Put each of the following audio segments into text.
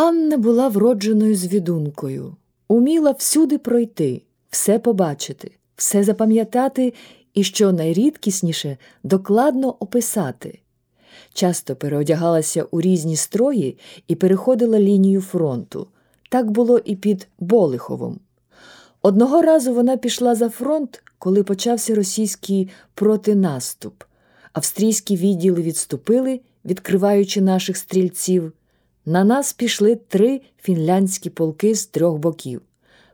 Анна була вродженою звідункою, уміла всюди пройти, все побачити, все запам'ятати і, що найрідкісніше, докладно описати. Часто переодягалася у різні строї і переходила лінію фронту. Так було і під Болиховом. Одного разу вона пішла за фронт, коли почався російський протинаступ. Австрійські відділи відступили, відкриваючи наших стрільців. На нас пішли три фінляндські полки з трьох боків.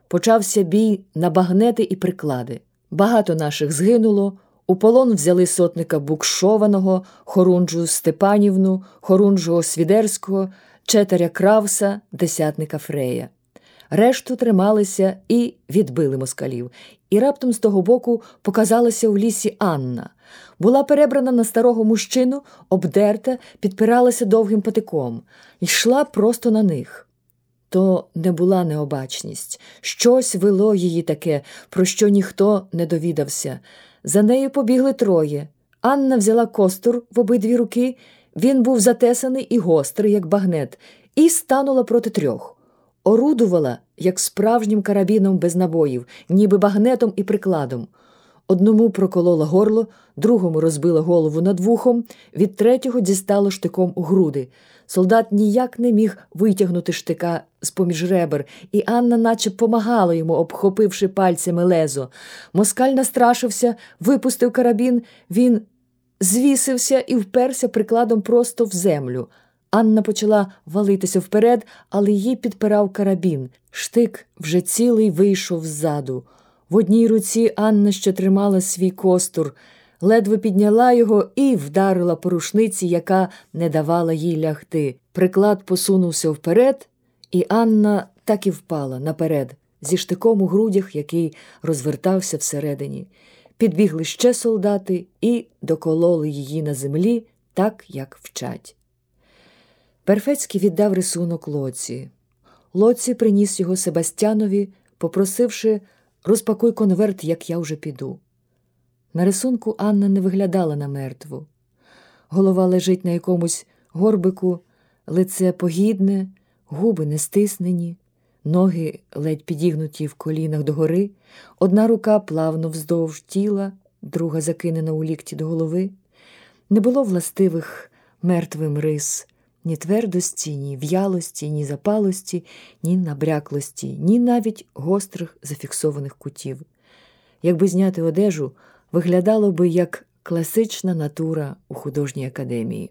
Почався бій на багнети і приклади. Багато наших згинуло. У полон взяли сотника Букшованого, Хорунжу Степанівну, Хорунжого Свідерського, четаря Кравса, десятника Фрея. Решту трималися і відбили москалів. І раптом з того боку показалася в лісі Анна. Була перебрана на старого мужчину, обдерта, підпиралася довгим патиком, йшла просто на них. То не була необачність, щось вело її таке, про що ніхто не довідався. За нею побігли троє. Анна взяла костур в обидві руки, він був затесаний і гострий, як багнет, і станула проти трьох. Орудувала, як справжнім карабіном без набоїв, ніби багнетом і прикладом. Одному проколола горло, другому розбила голову над вухом, від третього дістало штиком у груди. Солдат ніяк не міг витягнути штика з поміж ребер, і Анна наче помагала йому, обхопивши пальцями лезо. Москаль настрашився, випустив карабін, він звісився і вперся прикладом просто в землю. Анна почала валитися вперед, але її підпирав карабін. Штик вже цілий вийшов ззаду. В одній руці Анна ще тримала свій костур, ледве підняла його і вдарила по рушниці, яка не давала їй лягти. Приклад посунувся вперед, і Анна так і впала наперед, зі штиком у грудях, який розвертався всередині. Підбігли ще солдати і докололи її на землі, так як вчать. Перфецький віддав рисунок лоці. Лоці приніс його Себастьянові, попросивши розпакуй конверт, як я вже піду. На рисунку Анна не виглядала на мертву. Голова лежить на якомусь горбику, лице погідне, губи не стиснені, ноги ледь підігнуті в колінах догори, одна рука плавно вздовж тіла, друга закинена у лікті до голови. Не було властивих мертвим рис ні твердості, ні в'ялості, ні запалості, ні набряклості, ні навіть гострих зафіксованих кутів. Якби зняти одежу, виглядало би як класична натура у художній академії.